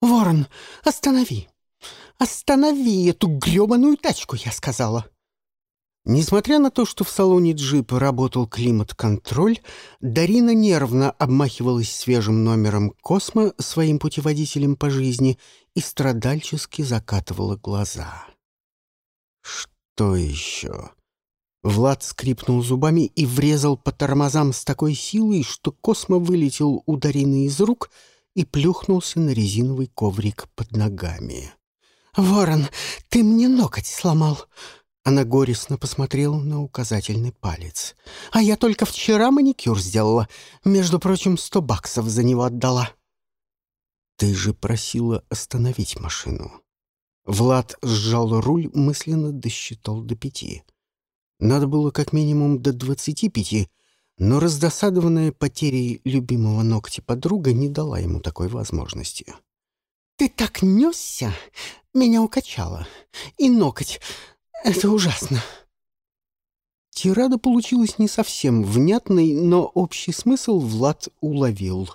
«Ворон, останови! Останови эту грёбаную тачку!» — я сказала. Несмотря на то, что в салоне джипа работал климат-контроль, Дарина нервно обмахивалась свежим номером «Космо» своим путеводителем по жизни и страдальчески закатывала глаза. «Что еще?» Влад скрипнул зубами и врезал по тормозам с такой силой, что Космо вылетел у Дарины из рук и плюхнулся на резиновый коврик под ногами. «Ворон, ты мне ноготь сломал!» Она горестно посмотрела на указательный палец. «А я только вчера маникюр сделала. Между прочим, сто баксов за него отдала». «Ты же просила остановить машину». Влад сжал руль, мысленно досчитал до пяти. Надо было как минимум до двадцати пяти, но раздосадованная потерей любимого ногтя подруга не дала ему такой возможности. «Ты так несся! Меня укачало. И ноготь это ужасно. Тирада получилась не совсем внятной, но общий смысл Влад уловил.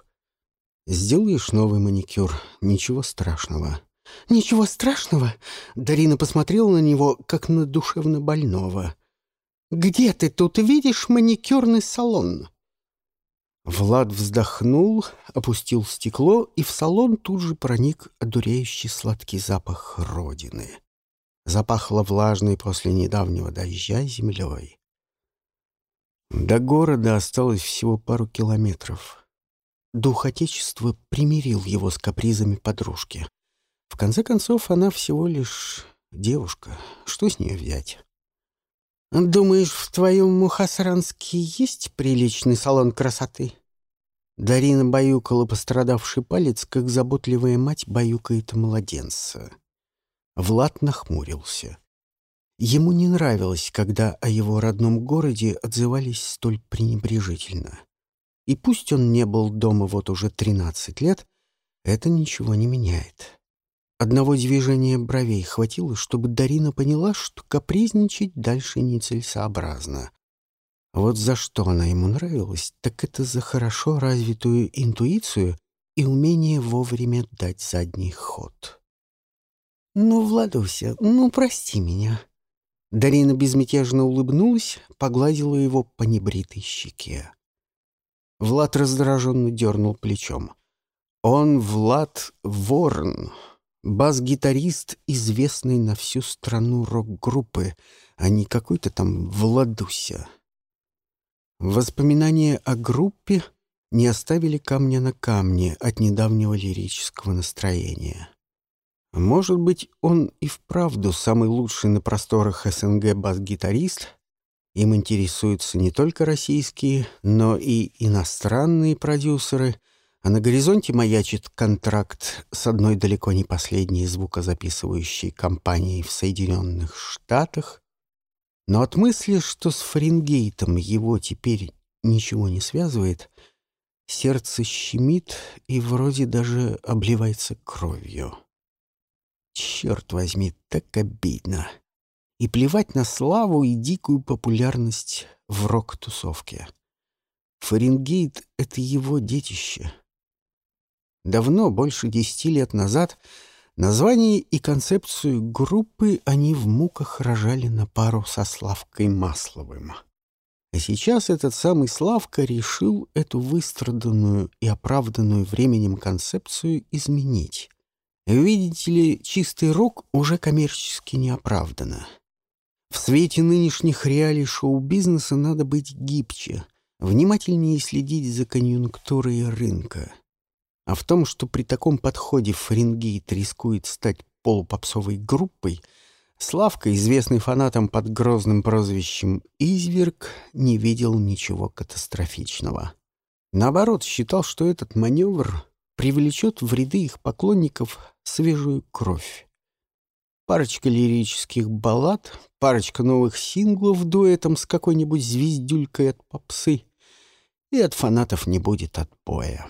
«Сделаешь новый маникюр, ничего страшного». «Ничего страшного?» Дарина посмотрела на него, как на душевно больного. «Где ты тут видишь маникюрный салон?» Влад вздохнул, опустил стекло, и в салон тут же проник одуряющий сладкий запах родины запахло влажной после недавнего дождя землей. До города осталось всего пару километров. Дух Отечества примирил его с капризами подружки. В конце концов, она всего лишь девушка. Что с нее взять? «Думаешь, в твоем Мухасранске есть приличный салон красоты?» Дарина баюкала пострадавший палец, как заботливая мать баюкает младенца. Влад нахмурился. Ему не нравилось, когда о его родном городе отзывались столь пренебрежительно. И пусть он не был дома вот уже тринадцать лет, это ничего не меняет. Одного движения бровей хватило, чтобы Дарина поняла, что капризничать дальше нецелесообразно. Вот за что она ему нравилась, так это за хорошо развитую интуицию и умение вовремя дать задний ход. «Ну, Владуся, ну, прости меня». Дарина безмятежно улыбнулась, погладила его по небритой щеке. Влад раздраженно дернул плечом. Он Влад Ворн, бас-гитарист, известный на всю страну рок-группы, а не какой-то там Владуся. Воспоминания о группе не оставили камня на камне от недавнего лирического настроения. Может быть, он и вправду самый лучший на просторах СНГ бас-гитарист? Им интересуются не только российские, но и иностранные продюсеры, а на горизонте маячит контракт с одной далеко не последней звукозаписывающей компанией в Соединенных Штатах. Но от мысли, что с Фаренгейтом его теперь ничего не связывает, сердце щемит и вроде даже обливается кровью. Черт возьми, так обидно. И плевать на славу и дикую популярность в рок-тусовке. Фаренгейт — это его детище. Давно, больше десяти лет назад, название и концепцию группы они в муках рожали на пару со Славкой Масловым. А сейчас этот самый Славка решил эту выстраданную и оправданную временем концепцию изменить. Видите ли, чистый рок уже коммерчески не оправдано. В свете нынешних реалий шоу-бизнеса надо быть гибче, внимательнее следить за конъюнктурой рынка. А в том, что при таком подходе Фаренгейт рискует стать полупопсовой группой, Славка, известный фанатам под грозным прозвищем «Изверг», не видел ничего катастрофичного. Наоборот, считал, что этот маневр привлечет в ряды их поклонников свежую кровь. Парочка лирических баллад, парочка новых синглов дуэтом с какой-нибудь звездюлькой от попсы, и от фанатов не будет отбоя.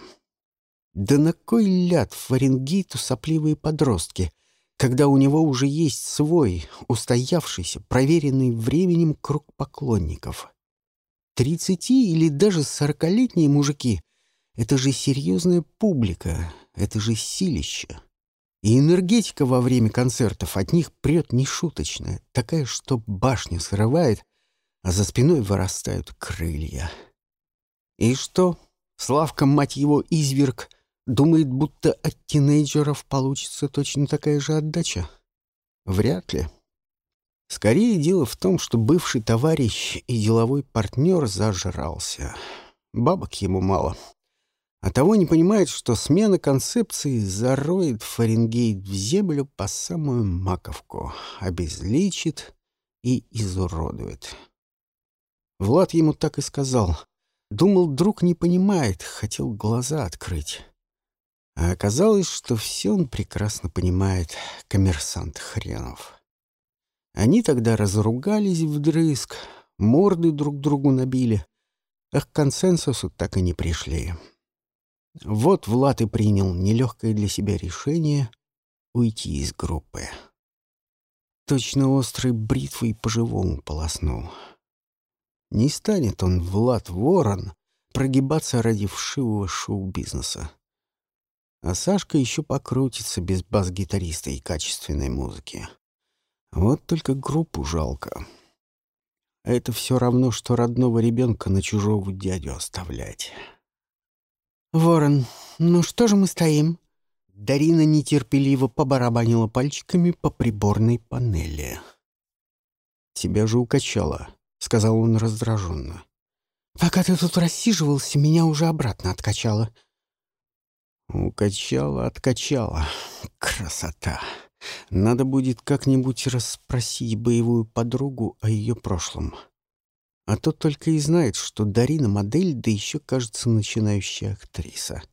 Да на кой ляд Фаренгейту сопливые подростки, когда у него уже есть свой, устоявшийся, проверенный временем круг поклонников? Тридцати или даже сорокалетние мужики — это же серьезная публика, это же силище. И энергетика во время концертов от них прет нешуточная, такая, что башню срывает, а за спиной вырастают крылья. И что? Славка, мать его, изверг, думает, будто от тинейджеров получится точно такая же отдача? Вряд ли. Скорее дело в том, что бывший товарищ и деловой партнер зажрался. Бабок ему мало. А того не понимает, что смена концепции зароет Фаренгейт в землю по самую маковку, обезличит и изуродует. Влад ему так и сказал. Думал, друг не понимает, хотел глаза открыть. А оказалось, что все он прекрасно понимает, коммерсант хренов. Они тогда разругались вдрызг, морды друг другу набили, а к консенсусу так и не пришли. Вот Влад и принял нелегкое для себя решение уйти из группы. Точно острой бритвой по-живому полоснул. Не станет он, Влад Ворон, прогибаться ради вшивого шоу-бизнеса. А Сашка еще покрутится без бас-гитариста и качественной музыки. Вот только группу жалко. А это все равно, что родного ребенка на чужого дядю оставлять. «Ворон, ну что же мы стоим?» Дарина нетерпеливо побарабанила пальчиками по приборной панели. «Тебя же укачало», — сказал он раздраженно. «Пока ты тут рассиживался, меня уже обратно откачало». «Укачало, откачало. Красота!» Надо будет как-нибудь расспросить боевую подругу о ее прошлом. А то только и знает, что Дарина модель, да еще, кажется, начинающая актриса.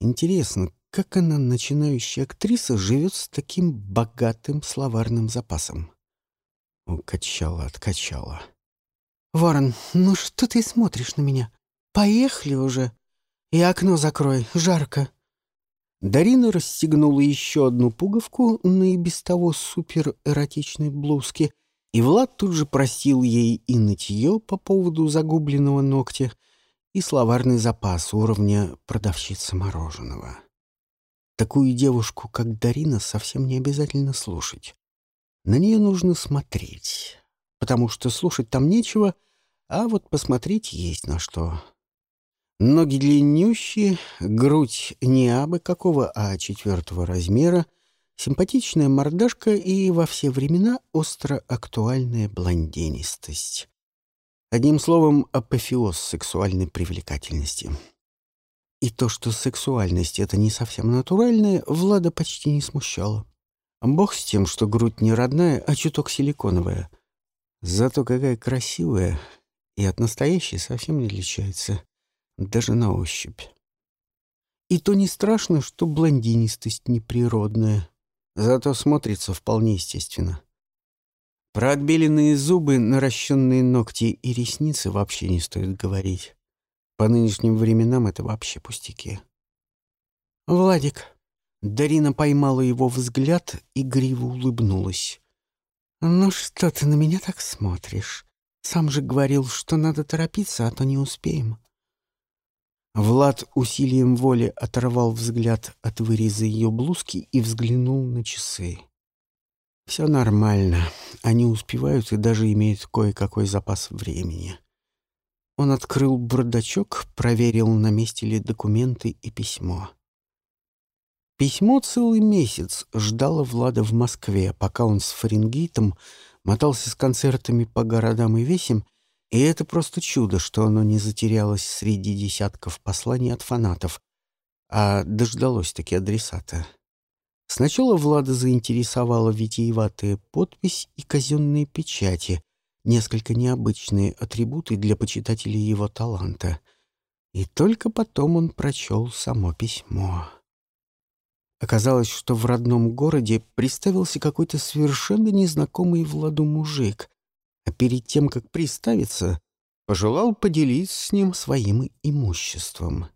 Интересно, как она, начинающая актриса, живет с таким богатым словарным запасом? Укачала, откачала. «Ворон, ну что ты смотришь на меня? Поехали уже. И окно закрой, жарко». Дарина расстегнула еще одну пуговку на и без того суперэротичной блузке, и Влад тут же просил ей и нытье по поводу загубленного ногтя, и словарный запас уровня продавщицы мороженого. Такую девушку, как Дарина, совсем не обязательно слушать. На нее нужно смотреть, потому что слушать там нечего, а вот посмотреть есть на что. Ноги длиннющие, грудь не абы какого, а четвертого размера, симпатичная мордашка и во все времена остро актуальная блондинистость. Одним словом, апофеоз сексуальной привлекательности. И то, что сексуальность — это не совсем натуральная, Влада почти не смущало. Бог с тем, что грудь не родная, а чуток силиконовая. Зато какая красивая, и от настоящей совсем не отличается даже на ощупь. И то не страшно, что блондинистость неприродная, зато смотрится вполне естественно. Про отбеленные зубы, наращенные ногти и ресницы вообще не стоит говорить. По нынешним временам это вообще пустяки. «Владик». Дарина поймала его взгляд и гриво улыбнулась. «Ну что ты на меня так смотришь? Сам же говорил, что надо торопиться, а то не успеем». Влад усилием воли оторвал взгляд от выреза ее блузки и взглянул на часы. Все нормально. Они успевают и даже имеют кое-какой запас времени. Он открыл бардачок, проверил, на месте ли документы и письмо. Письмо целый месяц ждало Влада в Москве, пока он с Фаренгейтом мотался с концертами по городам и весям и это просто чудо, что оно не затерялось среди десятков посланий от фанатов, а дождалось-таки адресата. Сначала Влада заинтересовала витиеватая подпись и казенные печати, несколько необычные атрибуты для почитателей его таланта. И только потом он прочел само письмо. Оказалось, что в родном городе представился какой-то совершенно незнакомый Владу мужик, а перед тем, как приставиться, пожелал поделиться с ним своим имуществом.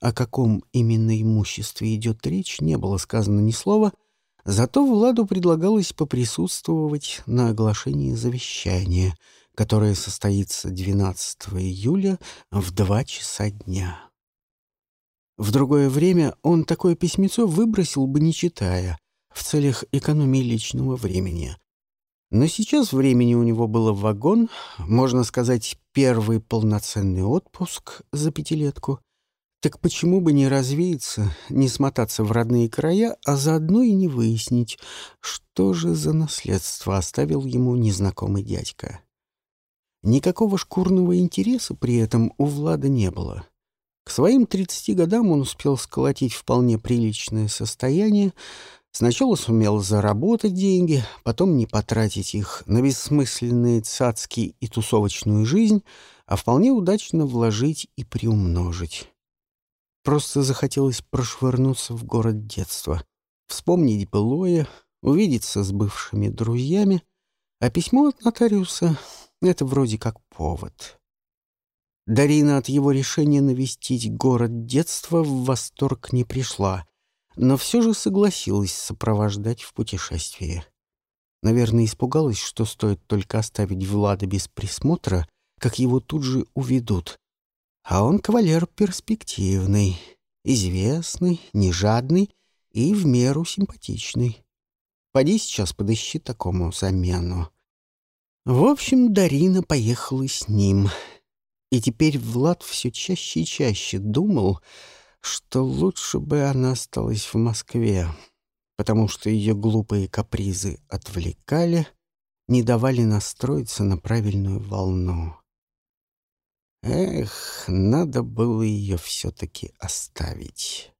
О каком именно имуществе идет речь, не было сказано ни слова, зато Владу предлагалось поприсутствовать на оглашении завещания, которое состоится 12 июля в 2 часа дня. В другое время он такое письмецо выбросил бы, не читая, в целях экономии личного времени. Но сейчас времени у него было вагон, можно сказать, первый полноценный отпуск за пятилетку. Так почему бы не развеяться, не смотаться в родные края, а заодно и не выяснить, что же за наследство оставил ему незнакомый дядька? Никакого шкурного интереса при этом у Влада не было. К своим 30 годам он успел сколотить вполне приличное состояние, Сначала сумел заработать деньги, потом не потратить их на бессмысленные цацки и тусовочную жизнь, а вполне удачно вложить и приумножить. Просто захотелось прошвырнуться в город детства, вспомнить былое, увидеться с бывшими друзьями, а письмо от нотариуса — это вроде как повод. Дарина от его решения навестить город детства в восторг не пришла — но все же согласилась сопровождать в путешествии. Наверное, испугалась, что стоит только оставить Влада без присмотра, как его тут же уведут. А он кавалер перспективный, известный, нежадный и в меру симпатичный. Поди сейчас подыщи такому замену. В общем, Дарина поехала с ним. И теперь Влад все чаще и чаще думал, что лучше бы она осталась в Москве, потому что ее глупые капризы отвлекали, не давали настроиться на правильную волну. Эх, надо было ее все-таки оставить.